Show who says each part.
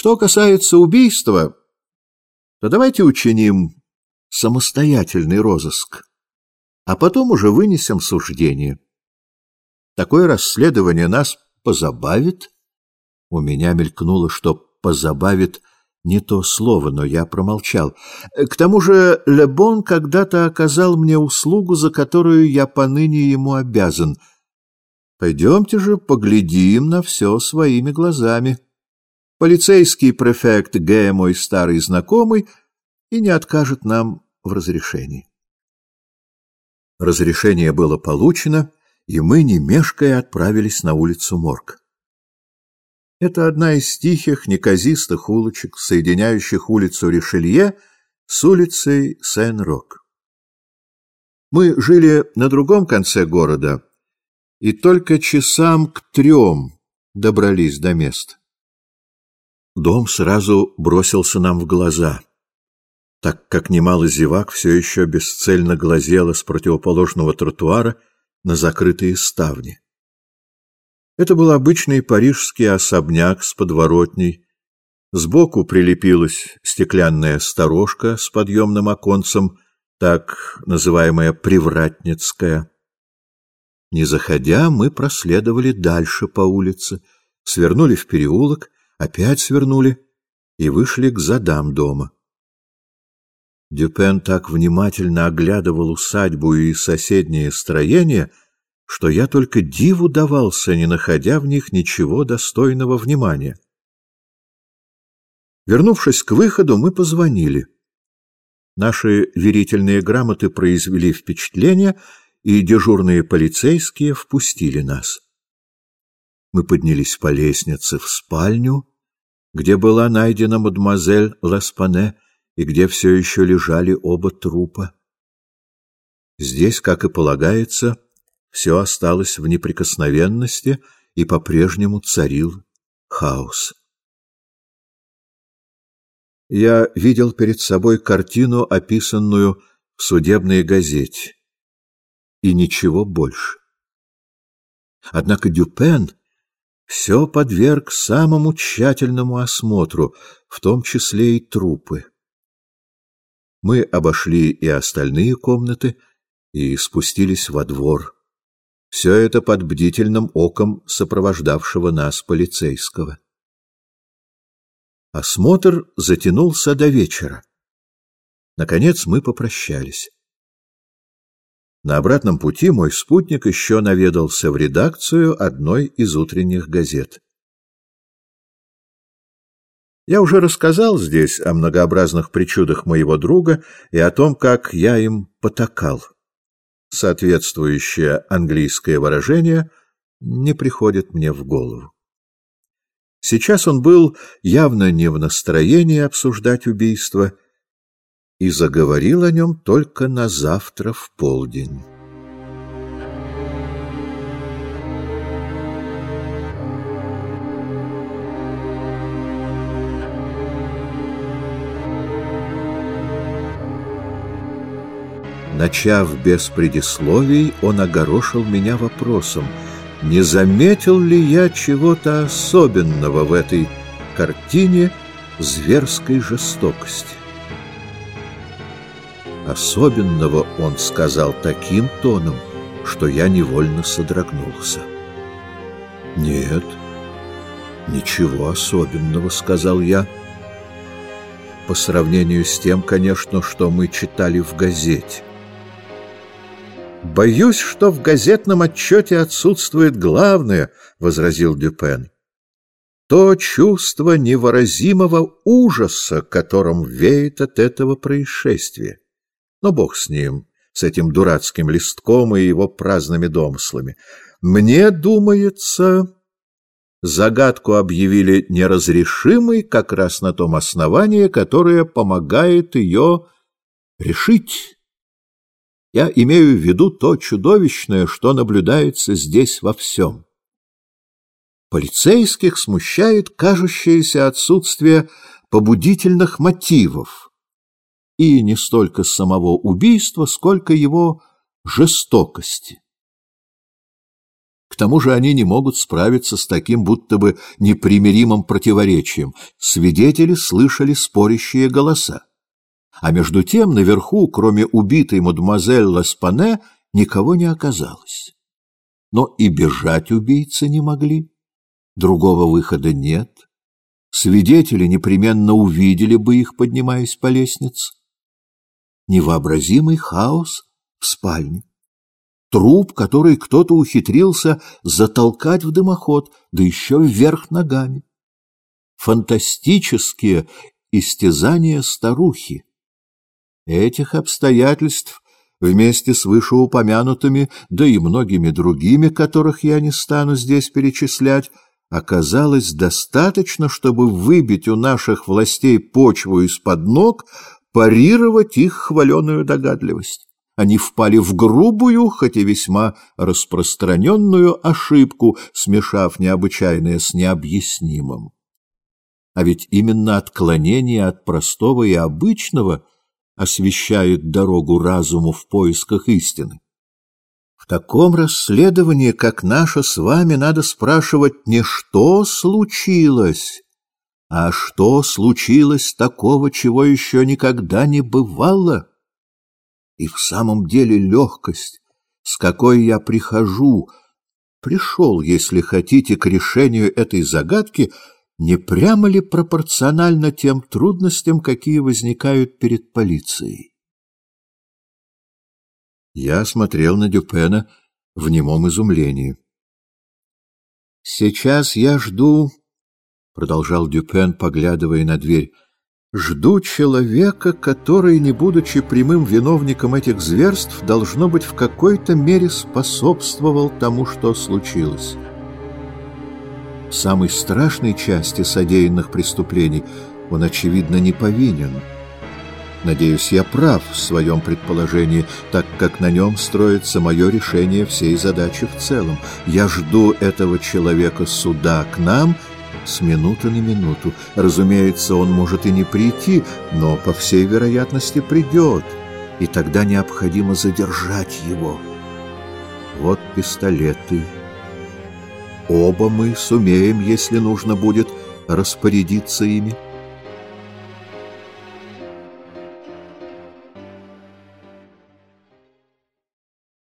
Speaker 1: Что касается убийства, то давайте учиним самостоятельный розыск, а потом уже вынесем суждение. Такое расследование нас позабавит. У меня мелькнуло, что позабавит не то слово, но я промолчал. К тому же Лебон когда-то оказал мне услугу, за которую я поныне ему обязан. Пойдемте же поглядим на все своими глазами. Полицейский префект Г. мой старый знакомый и не откажет нам в разрешении. Разрешение было получено, и мы, не мешкая, отправились на улицу Морг. Это одна из тихих, неказистых улочек, соединяющих улицу Ришелье с улицей Сен-Рок. Мы жили на другом конце города и только часам к трем добрались до места. Дом сразу бросился нам в глаза, так как немало зевак все еще бесцельно глазело с противоположного тротуара на закрытые ставни. Это был обычный парижский особняк с подворотней. Сбоку прилепилась стеклянная сторожка с подъемным оконцем, так называемая «привратницкая». Не заходя, мы проследовали дальше по улице, свернули в переулок, опять свернули и вышли к задам дома. Дюпен так внимательно оглядывал усадьбу и соседние строения — что я только диву давался, не находя в них ничего достойного внимания. Вернувшись к выходу, мы позвонили. Наши верительные грамоты произвели впечатление, и дежурные полицейские впустили нас. Мы поднялись по лестнице в спальню, где была найдена мадемуазель Ласпане и где все еще лежали оба трупа. Здесь, как и полагается, все осталось в неприкосновенности, и по-прежнему царил хаос. Я видел перед собой картину, описанную в судебной газете, и ничего больше. Однако Дюпен все подверг самому тщательному осмотру, в том числе и трупы. Мы обошли и остальные комнаты и спустились во двор. Все это под бдительным оком сопровождавшего нас полицейского. Осмотр затянулся до вечера. Наконец мы попрощались. На обратном пути мой спутник еще наведался в редакцию одной из утренних газет. Я уже рассказал здесь о многообразных причудах моего друга и о том, как я им потакал соответствующее английское выражение не приходит мне в голову. Сейчас он был явно не в настроении обсуждать убийство и заговорил о нем только на завтра в полдень. Начав без предисловий, он огорошил меня вопросом, не заметил ли я чего-то особенного в этой картине зверской жестокости. Особенного он сказал таким тоном, что я невольно содрогнулся. «Нет, ничего особенного», — сказал я, — по сравнению с тем, конечно, что мы читали в газете. «Боюсь, что в газетном отчете отсутствует главное», — возразил Дюпен. «То чувство невыразимого ужаса, которым веет от этого происшествия. Но бог с ним, с этим дурацким листком и его праздными домыслами. Мне думается...» Загадку объявили неразрешимой как раз на том основании, которое помогает ее решить. Я имею в виду то чудовищное, что наблюдается здесь во всем. Полицейских смущает кажущееся отсутствие побудительных мотивов и не столько самого убийства, сколько его жестокости. К тому же они не могут справиться с таким будто бы непримиримым противоречием. Свидетели слышали спорящие голоса. А между тем наверху, кроме убитой мадемуазель Ласпане, никого не оказалось. Но и бежать убийцы не могли. Другого выхода нет. Свидетели непременно увидели бы их, поднимаясь по лестнице. Невообразимый хаос в спальне. Труп, который кто-то ухитрился затолкать в дымоход, да еще вверх ногами. Фантастические истязания старухи. Этих обстоятельств вместе с вышеупомянутыми, да и многими другими, которых я не стану здесь перечислять, оказалось достаточно, чтобы выбить у наших властей почву из-под ног, парировать их хваленую догадливость. Они впали в грубую, хоть и весьма распространенную ошибку, смешав необычайное с необъяснимым. А ведь именно отклонение от простого и обычного освещает дорогу разуму в поисках истины. В таком расследовании, как наше с вами, надо спрашивать не что случилось, а что случилось такого, чего еще никогда не бывало. И в самом деле легкость, с какой я прихожу, пришел, если хотите, к решению этой загадки, не прямо ли пропорционально тем трудностям, какие возникают перед полицией? Я смотрел на Дюпена в немом изумлении. «Сейчас я жду», — продолжал Дюпен, поглядывая на дверь, — «жду человека, который, не будучи прямым виновником этих зверств, должно быть, в какой-то мере способствовал тому, что случилось». В самой страшной части содеянных преступлений он, очевидно, не повинен — Надеюсь, я прав в своем предположении, так как на нем строится мое решение всей задачи в целом. Я жду этого человека сюда к нам с минуты на минуту. Разумеется, он может и не прийти, но, по всей вероятности, придет, и тогда необходимо задержать его. Вот пистолеты. Оба мы сумеем, если нужно будет, распорядиться ими.